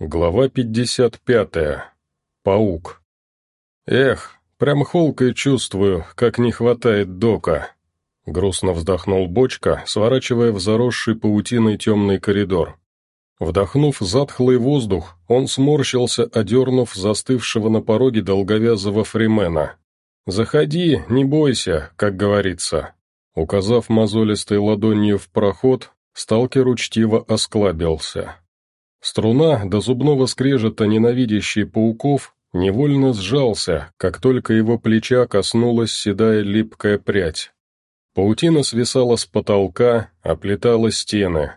Глава 55. Паук. Эх, прям холкой чувствую, как не хватает дока. Грустно вздохнул бочка, сворачивая в заросший паутиной темный коридор. Вдохнув затхлый воздух, он сморщился, одернув застывшего на пороге долговязого фримена. «Заходи, не бойся», как говорится. Указав мозолистой ладонью в проход, сталкер учтиво осклабился. Струна до зубного скрежета, ненавидящий пауков, невольно сжался, как только его плеча коснулась седая липкая прядь. Паутина свисала с потолка, оплетала стены.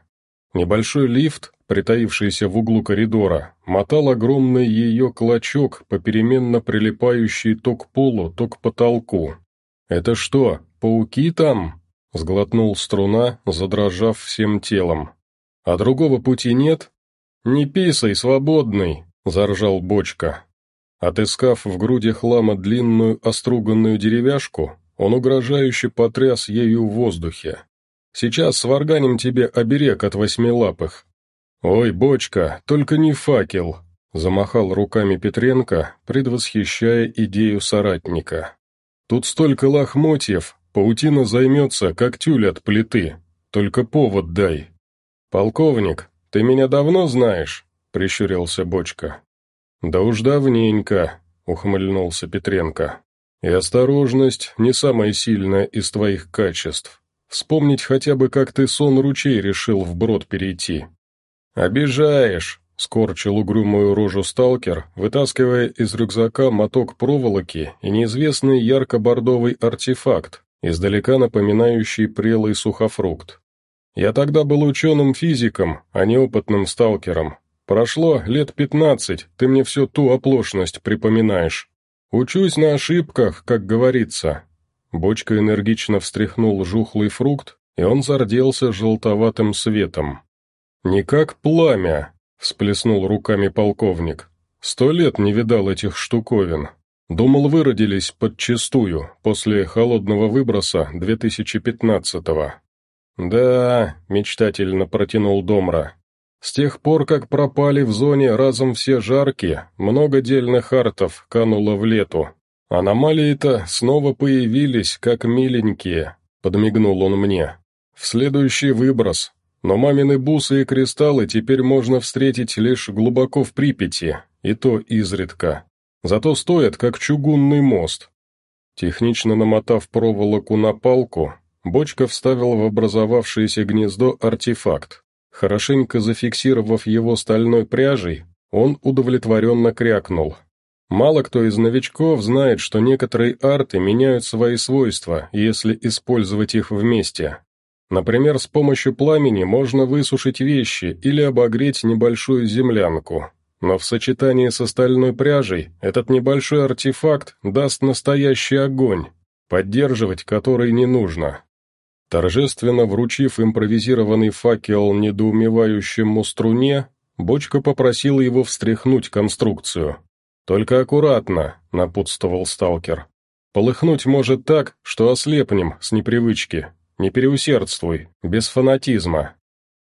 Небольшой лифт, притаившийся в углу коридора, мотал огромный ее клочок, попеременно прилипающий то к полу, то к потолку. «Это что, пауки там?» — сглотнул струна, задрожав всем телом. «А другого пути нет?» «Не писай, свободный!» — заржал бочка. Отыскав в груди хлама длинную оструганную деревяшку, он угрожающе потряс ею в воздухе. «Сейчас сварганим тебе оберег от восьмилапых». «Ой, бочка, только не факел!» — замахал руками Петренко, предвосхищая идею соратника. «Тут столько лохмотьев, паутина займется, как тюль от плиты. Только повод дай». «Полковник, «Ты меня давно знаешь?» — прищурился Бочка. «Да уж давненько», — ухмыльнулся Петренко. «И осторожность не самое сильное из твоих качеств. Вспомнить хотя бы, как ты сон ручей решил вброд перейти». «Обижаешь», — скорчил угрюмую рожу сталкер, вытаскивая из рюкзака моток проволоки и неизвестный ярко-бордовый артефакт, издалека напоминающий прелый сухофрукт. Я тогда был ученым-физиком, а не опытным сталкером. Прошло лет пятнадцать, ты мне всю ту оплошность припоминаешь. Учусь на ошибках, как говорится». Бочка энергично встряхнул жухлый фрукт, и он зарделся желтоватым светом. «Не как пламя», — всплеснул руками полковник. «Сто лет не видал этих штуковин. Думал, выродились подчистую, после холодного выброса 2015-го. «Да», — мечтательно протянул Домра. «С тех пор, как пропали в зоне разом все жаркие, много дельных артов кануло в лету. Аномалии-то снова появились, как миленькие», — подмигнул он мне. «В следующий выброс. Но мамины бусы и кристаллы теперь можно встретить лишь глубоко в Припяти, и то изредка. Зато стоят, как чугунный мост». Технично намотав проволоку на палку, Бочка вставил в образовавшееся гнездо артефакт. Хорошенько зафиксировав его стальной пряжей, он удовлетворенно крякнул. Мало кто из новичков знает, что некоторые арты меняют свои свойства, если использовать их вместе. Например, с помощью пламени можно высушить вещи или обогреть небольшую землянку. Но в сочетании с стальной пряжей этот небольшой артефакт даст настоящий огонь, поддерживать который не нужно. Торжественно вручив импровизированный факел недоумевающему струне, Бочка попросил его встряхнуть конструкцию. «Только аккуратно», — напутствовал сталкер. «Полыхнуть может так, что ослепнем с непривычки. Не переусердствуй, без фанатизма».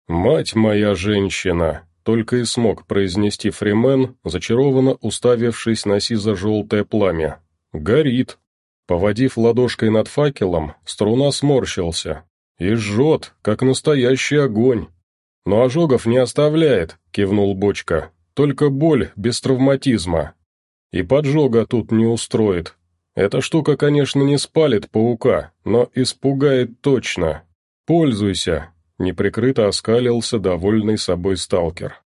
«Мать моя женщина!» — только и смог произнести Фримен, зачарованно уставившись на сизо-желтое пламя. «Горит!» Поводив ладошкой над факелом, струна сморщился. И жжет, как настоящий огонь. Но ожогов не оставляет, кивнул бочка. Только боль без травматизма. И поджога тут не устроит. Эта штука, конечно, не спалит паука, но испугает точно. Пользуйся, неприкрыто оскалился довольный собой сталкер.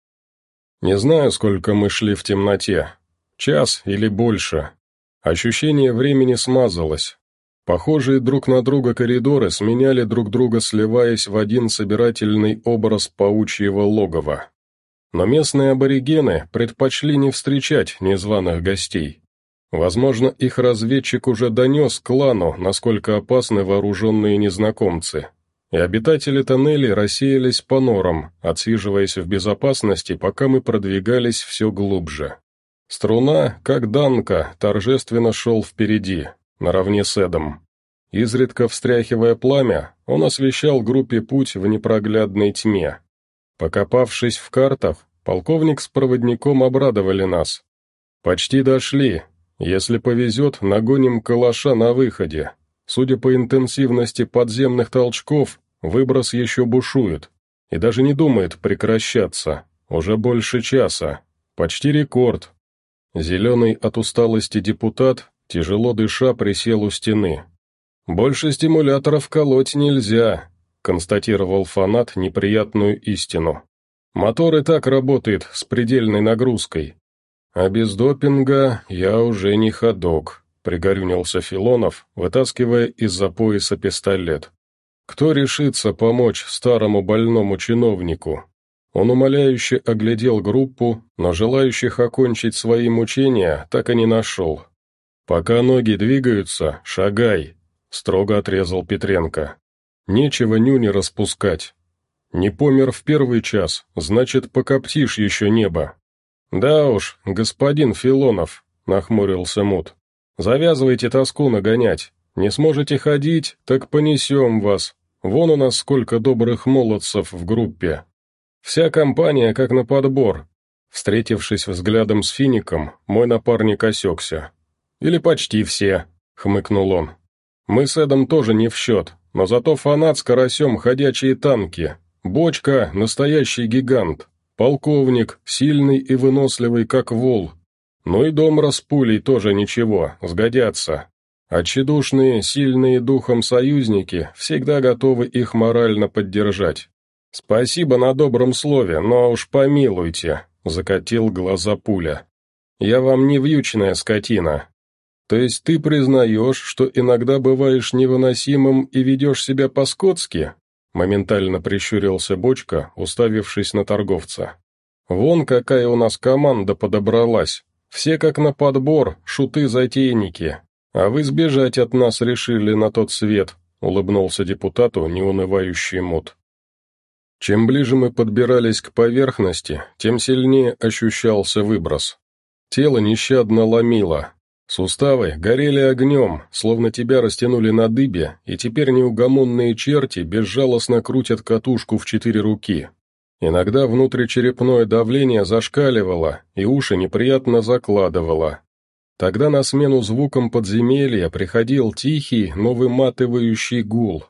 Не знаю, сколько мы шли в темноте. Час или больше. Ощущение времени смазалось. Похожие друг на друга коридоры сменяли друг друга, сливаясь в один собирательный образ паучьего логова. Но местные аборигены предпочли не встречать незваных гостей. Возможно, их разведчик уже донес клану, насколько опасны вооруженные незнакомцы. И обитатели тоннелей рассеялись по норам, отсиживаясь в безопасности, пока мы продвигались все глубже. Струна, как Данка, торжественно шел впереди, наравне с Эдом. Изредка встряхивая пламя, он освещал группе путь в непроглядной тьме. Покопавшись в картах, Полковник с проводником обрадовали нас. Почти дошли. Если повезет, нагоним калаша на выходе. Судя по интенсивности подземных толчков, выброс еще бушует. И даже не думает прекращаться. Уже больше часа. Почти рекорд. Зеленый от усталости депутат, тяжело дыша, присел у стены. «Больше стимуляторов колоть нельзя», — констатировал фанат неприятную истину. «Мотор и так работает с предельной нагрузкой. А без допинга я уже не ходок», — пригорюнился Филонов, вытаскивая из-за пояса пистолет. «Кто решится помочь старому больному чиновнику?» Он умоляюще оглядел группу, но желающих окончить свои мучения так и не нашел. «Пока ноги двигаются, шагай», — строго отрезал Петренко. «Нечего нюни распускать. Не помер в первый час, значит, покоптишь еще небо». «Да уж, господин Филонов», — нахмурился Мут. «Завязывайте тоску нагонять. Не сможете ходить, так понесем вас. Вон у нас сколько добрых молодцев в группе. Вся компания как на подбор». Встретившись взглядом с Фиником, мой напарник осекся. «Или почти все», — хмыкнул он. Мы с Эдом тоже не в счет, но зато фанат с карасем ходячие танки. Бочка — настоящий гигант. Полковник, сильный и выносливый, как вол. Ну и дом распулей тоже ничего, сгодятся. Тщедушные, сильные духом союзники всегда готовы их морально поддержать. «Спасибо на добром слове, но уж помилуйте», — закатил глаза пуля. «Я вам не вьючная скотина, «То есть ты признаешь, что иногда бываешь невыносимым и ведешь себя по-скотски?» Моментально прищурился Бочка, уставившись на торговца. «Вон какая у нас команда подобралась. Все как на подбор, шуты-затейники. А вы сбежать от нас решили на тот свет», — улыбнулся депутату неунывающий мут. Чем ближе мы подбирались к поверхности, тем сильнее ощущался выброс. Тело нещадно ломило, Суставы горели огнем, словно тебя растянули на дыбе, и теперь неугомонные черти безжалостно крутят катушку в четыре руки. Иногда внутричерепное давление зашкаливало, и уши неприятно закладывало. Тогда на смену звукам подземелья приходил тихий, но выматывающий гул.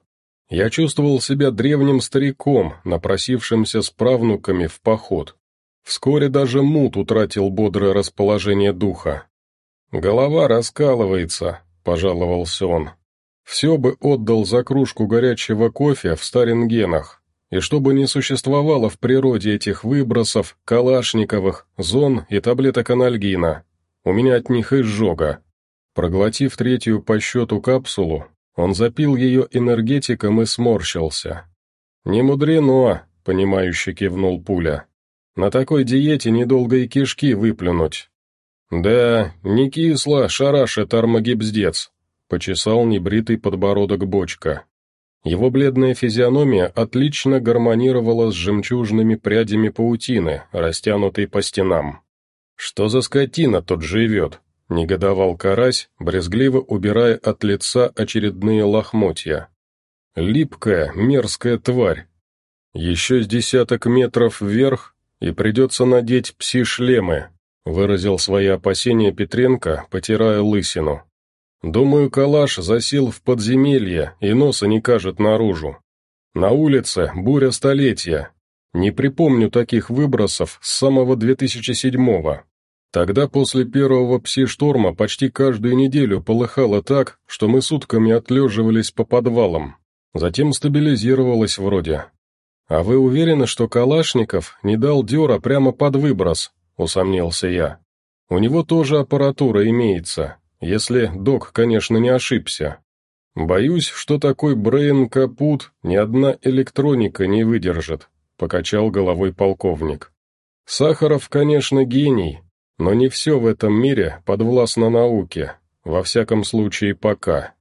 Я чувствовал себя древним стариком, напросившимся с правнуками в поход. Вскоре даже мут утратил бодрое расположение духа. «Голова раскалывается», — пожаловался он. «Все бы отдал за кружку горячего кофе в Старингенах, и чтобы не существовало в природе этих выбросов, калашниковых, зон и таблеток анальгина. У меня от них изжога». Проглотив третью по счету капсулу, он запил ее энергетиком и сморщился. «Не мудрено», — понимающе кивнул пуля. «На такой диете недолго и кишки выплюнуть. «Да, не кисло, шарашит армагибздец», — почесал небритый подбородок бочка. Его бледная физиономия отлично гармонировала с жемчужными прядями паутины, растянутой по стенам. «Что за скотина тут живет?» — негодовал карась, брезгливо убирая от лица очередные лохмотья. «Липкая, мерзкая тварь. Еще с десяток метров вверх, и придется надеть пси-шлемы, Выразил свои опасения Петренко, потирая лысину. «Думаю, калаш засел в подземелье и носа не кажет наружу. На улице буря столетия. Не припомню таких выбросов с самого 2007-го. Тогда после первого пси-шторма почти каждую неделю полыхало так, что мы сутками отлеживались по подвалам. Затем стабилизировалось вроде. А вы уверены, что Калашников не дал дёра прямо под выброс, усомнился я. «У него тоже аппаратура имеется, если док, конечно, не ошибся. Боюсь, что такой брейн-капут ни одна электроника не выдержит», — покачал головой полковник. «Сахаров, конечно, гений, но не все в этом мире подвластно науке, во всяком случае пока».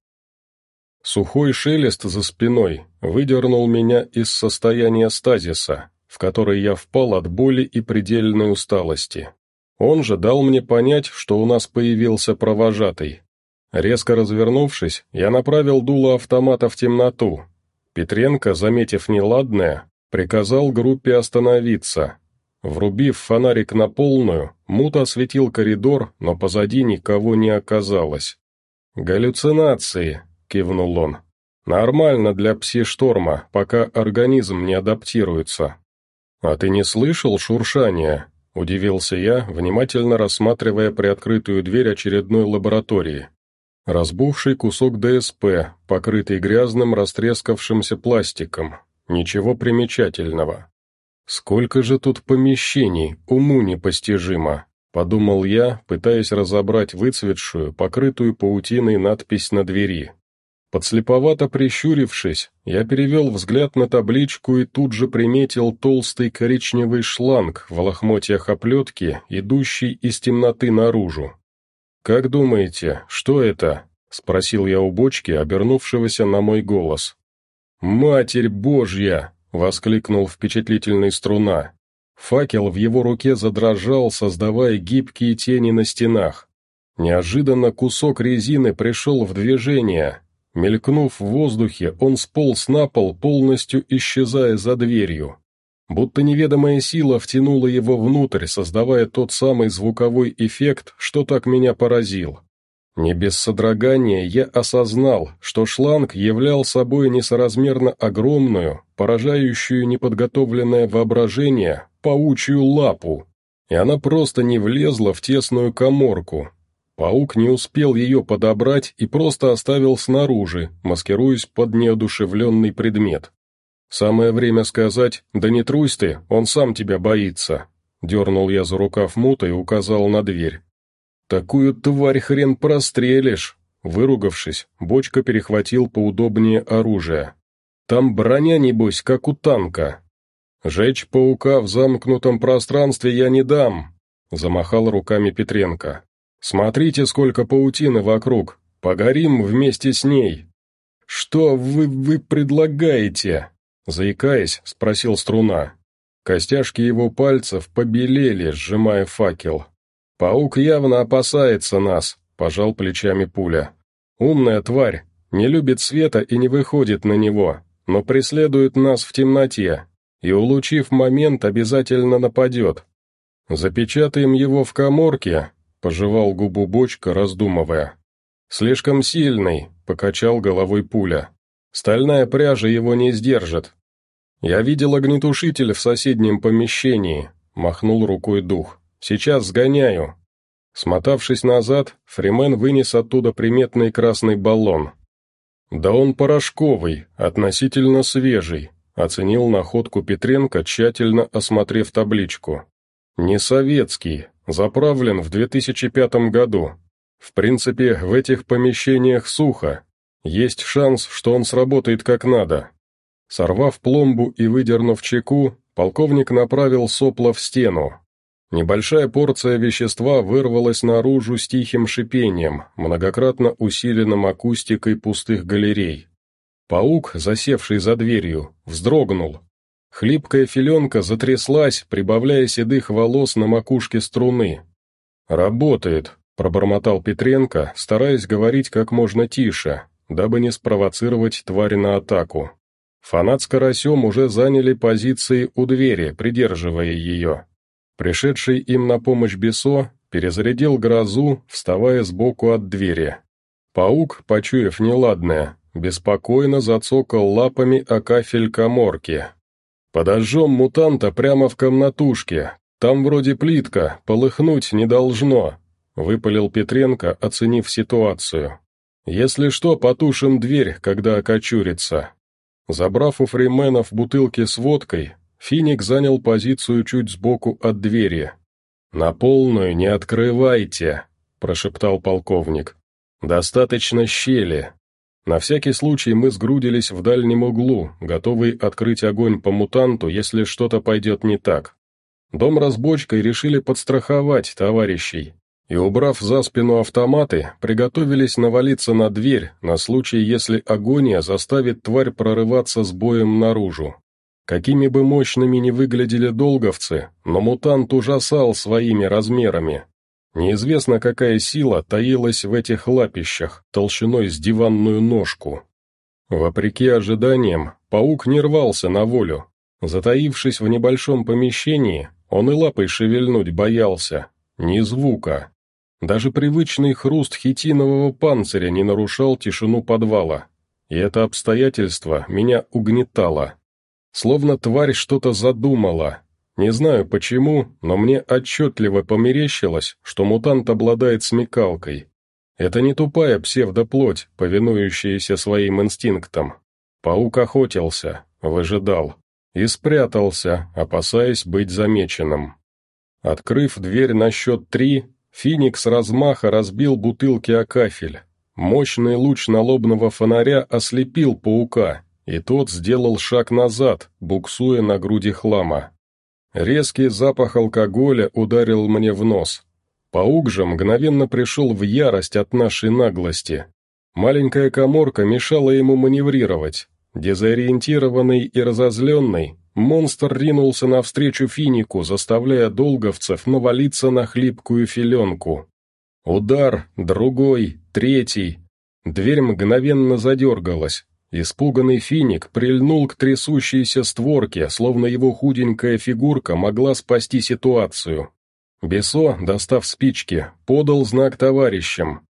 Сухой шелест за спиной выдернул меня из состояния стазиса, в который я впал от боли и предельной усталости. Он же дал мне понять, что у нас появился провожатый. Резко развернувшись, я направил дуло автомата в темноту. Петренко, заметив неладное, приказал группе остановиться. Врубив фонарик на полную, Мут осветил коридор, но позади никого не оказалось. «Галлюцинации», — кивнул он. «Нормально для пси-шторма, пока организм не адаптируется». «А ты не слышал шуршания?» — удивился я, внимательно рассматривая приоткрытую дверь очередной лаборатории. Разбухший кусок ДСП, покрытый грязным растрескавшимся пластиком. Ничего примечательного. «Сколько же тут помещений, уму непостижимо», — подумал я, пытаясь разобрать выцветшую, покрытую паутиной надпись на двери. Подслеповато прищурившись, я перевел взгляд на табличку и тут же приметил толстый коричневый шланг в лохмотьях оплетки, идущий из темноты наружу. «Как думаете, что это?» — спросил я у бочки, обернувшегося на мой голос. «Матерь Божья!» — воскликнул впечатлительный струна. Факел в его руке задрожал, создавая гибкие тени на стенах. Неожиданно кусок резины пришел в движение. Мелькнув в воздухе, он сполз на пол, полностью исчезая за дверью. Будто неведомая сила втянула его внутрь, создавая тот самый звуковой эффект, что так меня поразил. Не без содрогания я осознал, что шланг являл собой несоразмерно огромную, поражающую неподготовленное воображение, паучью лапу, и она просто не влезла в тесную коморку. Паук не успел ее подобрать и просто оставил снаружи, маскируясь под неодушевленный предмет. «Самое время сказать, да не трусь ты, он сам тебя боится», дернул я за рукав мута и указал на дверь. «Такую тварь хрен прострелишь!» Выругавшись, бочка перехватил поудобнее оружие. «Там броня, небось, как у танка!» «Жечь паука в замкнутом пространстве я не дам!» Замахал руками Петренко. «Смотрите, сколько паутины вокруг! Погорим вместе с ней!» «Что вы, вы предлагаете?» Заикаясь, спросил струна. Костяшки его пальцев побелели, сжимая факел. «Паук явно опасается нас», — пожал плечами пуля. «Умная тварь, не любит света и не выходит на него, но преследует нас в темноте, и, улучив момент, обязательно нападет. Запечатаем его в коморке», — пожевал губу бочка, раздумывая. «Слишком сильный», — покачал головой пуля. «Стальная пряжа его не сдержит». «Я видел огнетушитель в соседнем помещении», — махнул рукой дух. Сейчас сгоняю». Смотавшись назад, Фримен вынес оттуда приметный красный баллон. «Да он порошковый, относительно свежий», — оценил находку Петренко, тщательно осмотрев табличку. «Не советский, заправлен в 2005 году. В принципе, в этих помещениях сухо. Есть шанс, что он сработает как надо». Сорвав пломбу и выдернув чеку, полковник направил сопло в стену, Небольшая порция вещества вырвалась наружу с тихим шипением, многократно усиленным акустикой пустых галерей. Паук, засевший за дверью, вздрогнул. Хлипкая филенка затряслась, прибавляя седых волос на макушке струны. «Работает», — пробормотал Петренко, стараясь говорить как можно тише, дабы не спровоцировать тварь на атаку. Фанат с Карасем уже заняли позиции у двери, придерживая ее. Пришедший им на помощь Бесо перезарядил грозу, вставая сбоку от двери. Паук, почуяв неладное, беспокойно зацокал лапами о кафель коморки. «Подожжем мутанта прямо в комнатушке, там вроде плитка, полыхнуть не должно», — выпалил Петренко, оценив ситуацию. «Если что, потушим дверь, когда окочурится». Забрав у фрименов бутылки с водкой, Финик занял позицию чуть сбоку от двери. «На полную не открывайте», — прошептал полковник. «Достаточно щели». На всякий случай мы сгрудились в дальнем углу, готовые открыть огонь по мутанту, если что-то пойдет не так. Дом разбочкой решили подстраховать товарищей, и, убрав за спину автоматы, приготовились навалиться на дверь на случай, если агония заставит тварь прорываться с боем наружу. Какими бы мощными ни выглядели долговцы, но мутант ужасал своими размерами. Неизвестно, какая сила таилась в этих лапищах, толщиной с диванную ножку. Вопреки ожиданиям, паук не рвался на волю. Затаившись в небольшом помещении, Он и лапой шевельнуть боялся. Ни звука. Даже привычный хруст хитинового панциря не нарушал тишину подвала. И это обстоятельство меня угнетало. Словно тварь что-то задумала. Не знаю почему, но мне отчетливо померещилось, что мутант обладает смекалкой. Это не тупая псевдоплоть, повинующаяся своим инстинктам. Паук охотился, выжидал и спрятался, опасаясь быть замеченным. Открыв дверь на счет три, Феникс размаха разбил бутылки о кафель. Мощный луч налобного фонаря ослепил паука, и тот сделал шаг назад, буксуя на груди хлама. Резкий запах алкоголя ударил мне в нос. Паук же мгновенно пришел в ярость от нашей наглости. Маленькая коморка мешала ему маневрировать. Дезориентированный и разозленный, монстр ринулся навстречу финику, заставляя долговцев навалиться на хлипкую филенку. Удар, другой, третий. Дверь мгновенно задергалась. Испуганный финик прильнул к трясущейся створке, словно его худенькая фигурка могла спасти ситуацию. Бесо, достав спички, подал знак товарищам.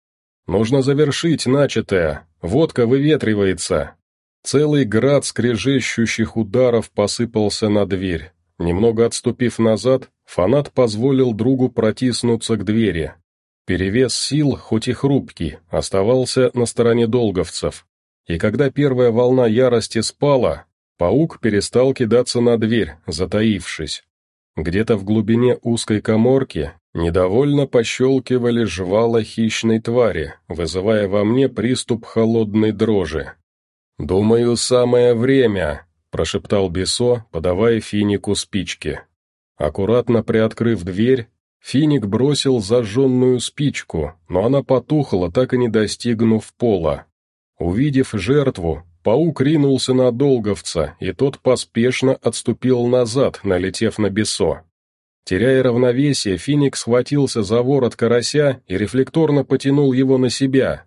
«Нужно завершить начатое. Водка выветривается». Целый град скрежещущих ударов посыпался на дверь. Немного отступив назад, фанат позволил другу протиснуться к двери. Перевес сил, хоть и хрупкий, оставался на стороне долговцев. И когда первая волна ярости спала, паук перестал кидаться на дверь, затаившись. Где-то в глубине узкой коморки недовольно пощелкивали жвала хищной твари, вызывая во мне приступ холодной дрожи. «Думаю, самое время», — прошептал Бесо, подавая Финику спички. Аккуратно приоткрыв дверь, Финик бросил зажженную спичку, но она потухла, так и не достигнув пола. Увидев жертву, Паук ринулся на долговца, и тот поспешно отступил назад, налетев на бесо. Теряя равновесие, Феникс схватился за ворот карася и рефлекторно потянул его на себя.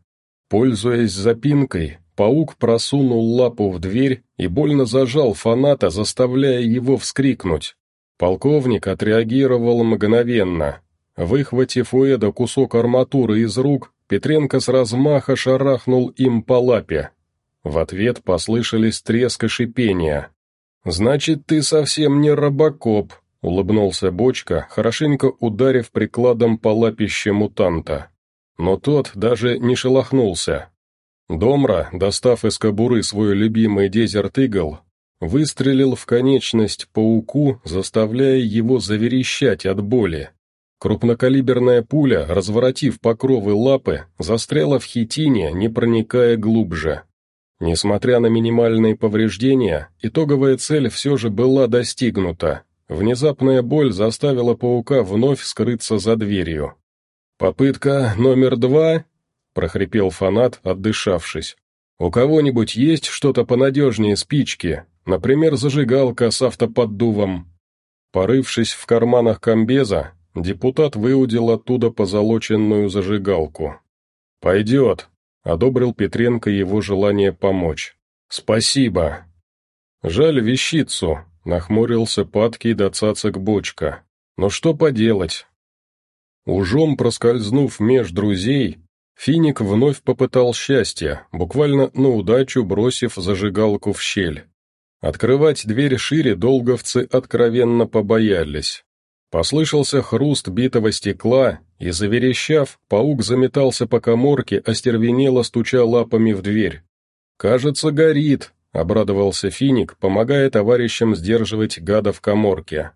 Пользуясь запинкой, паук просунул лапу в дверь и больно зажал фаната, заставляя его вскрикнуть. Полковник отреагировал мгновенно. Выхватив у Эда кусок арматуры из рук, Петренко с размаха шарахнул им по лапе. В ответ послышались треск и шипение. «Значит, ты совсем не робокоп», — улыбнулся Бочка, хорошенько ударив прикладом по лапище мутанта. Но тот даже не шелохнулся. Домра, достав из кобуры свой любимый дезерт игл, выстрелил в конечность пауку, заставляя его заверещать от боли. Крупнокалиберная пуля, разворотив покровы лапы, застряла в хитине, не проникая глубже. Несмотря на минимальные повреждения, итоговая цель все же была достигнута. Внезапная боль заставила паука вновь скрыться за дверью. «Попытка номер два?» — прохрипел фанат, отдышавшись. «У кого-нибудь есть что-то понадежнее спички? Например, зажигалка с автоподдувом?» Порывшись в карманах комбеза, депутат выудил оттуда позолоченную зажигалку. «Пойдет», — одобрил Петренко его желание помочь. «Спасибо». «Жаль вещицу», — нахмурился падкий до цацок бочка. «Но что поделать?» Ужом проскользнув меж друзей, Финик вновь попытал счастье, буквально на удачу бросив зажигалку в щель. Открывать дверь шире долговцы откровенно побоялись. Послышался хруст битого стекла, и, заверещав, паук заметался по коморке, остервенело стуча лапами в дверь. «Кажется, горит», — обрадовался Финик, помогая товарищам сдерживать гада в коморке.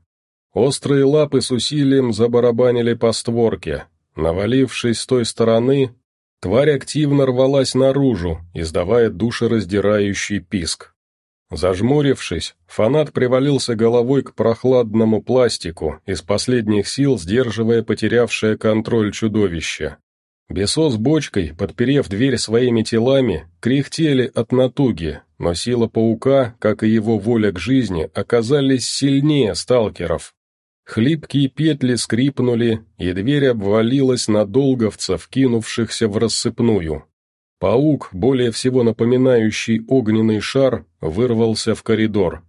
Острые лапы с усилием забарабанили по створке. Навалившись с той стороны, тварь активно рвалась наружу, издавая душераздирающий писк. Зажмурившись, фанат привалился головой к прохладному пластику, из последних сил сдерживая потерявшее контроль чудовище. Бесо с бочкой, подперев дверь своими телами, кряхтели от натуги, но сила паука, как и его воля к жизни, оказались сильнее сталкеров. Хлипкие петли скрипнули, и дверь обвалилась на долговцев, кинувшихся в рассыпную. Паук, более всего напоминающий огненный шар, вырвался в коридор.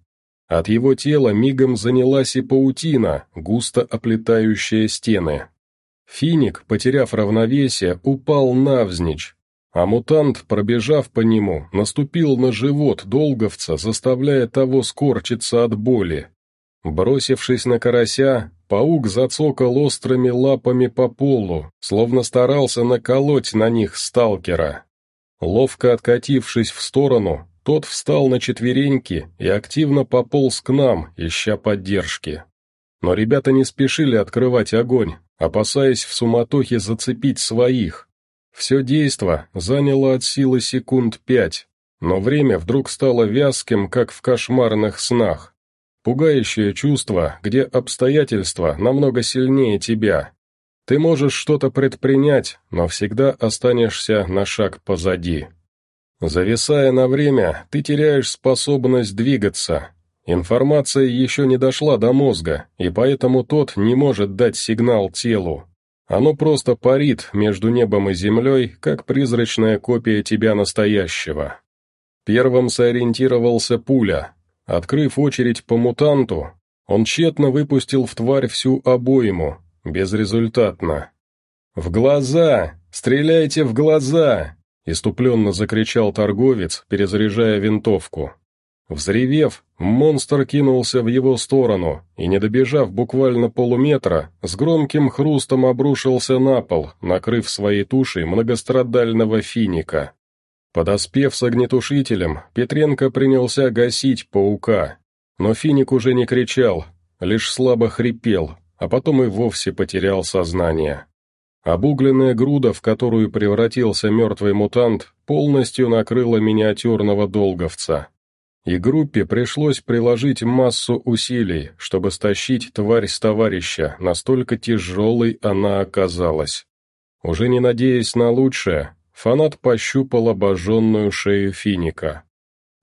От его тела мигом занялась и паутина, густо оплетающая стены. Финик, потеряв равновесие, упал навзничь, а мутант, пробежав по нему, наступил на живот долговца, заставляя того скорчиться от боли. Бросившись на карася, паук зацокал острыми лапами по полу, словно старался наколоть на них сталкера. Ловко откатившись в сторону, тот встал на четвереньки и активно пополз к нам, ища поддержки. Но ребята не спешили открывать огонь, опасаясь в суматохе зацепить своих. Все действо заняло от силы секунд пять, но время вдруг стало вязким, как в кошмарных снах. Пугающее чувство, где обстоятельства намного сильнее тебя. Ты можешь что-то предпринять, но всегда останешься на шаг позади. Зависая на время, ты теряешь способность двигаться, Информация еще не дошла до мозга, и поэтому тот не может дать сигнал телу. Оно просто парит между небом и землей, как призрачная копия тебя настоящего. Первым сориентировался пуля. Открыв очередь по мутанту, он тщетно выпустил в тварь всю обойму, безрезультатно. «В глаза! Стреляйте в глаза!» — иступленно закричал торговец, перезаряжая винтовку. Взревев, монстр кинулся в его сторону и, не добежав буквально полуметра, с громким хрустом обрушился на пол, накрыв своей тушей многострадального финика. Подоспев с огнетушителем, Петренко принялся гасить паука, но финик уже не кричал, лишь слабо хрипел, а потом и вовсе потерял сознание. Обугленная груда, в которую превратился мертвый мутант, полностью накрыла миниатюрного долговца и группе пришлось приложить массу усилий, чтобы стащить тварь с товарища, настолько тяжелой она оказалась. Уже не надеясь на лучшее, фанат пощупал обожженную шею финика.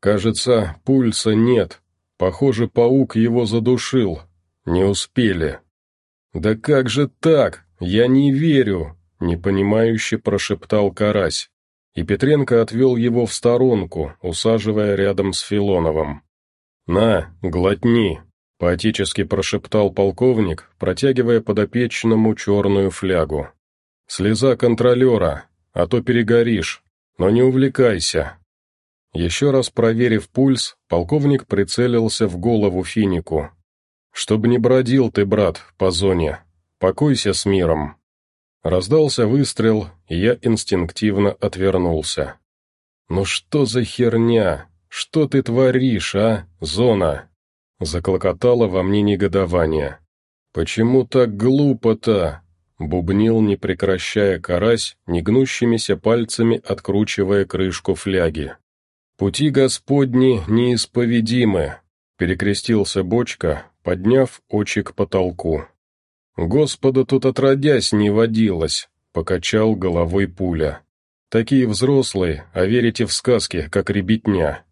Кажется, пульса нет. Похоже, паук его задушил. Не успели. «Да как же так? Я не верю!» — непонимающе прошептал Карась и Петренко отвел его в сторонку, усаживая рядом с Филоновым. «На, глотни», — поотечески прошептал полковник, протягивая подопечному черную флягу. «Слеза контролера, а то перегоришь, но не увлекайся». Еще раз проверив пульс, полковник прицелился в голову Финику. «Чтоб не бродил ты, брат, по зоне. Покойся с миром». Раздался выстрел, и я инстинктивно отвернулся. «Ну что за херня? Что ты творишь, а, зона?» Заклокотало во мне негодование. «Почему так глупо-то?» Бубнил, не прекращая карась, негнущимися пальцами откручивая крышку фляги. «Пути Господни неисповедимы», — перекрестился бочка, подняв очи к потолку. «Господа тут отродясь не водилось», — покачал головой пуля. «Такие взрослые, а верите в сказки, как ребятня.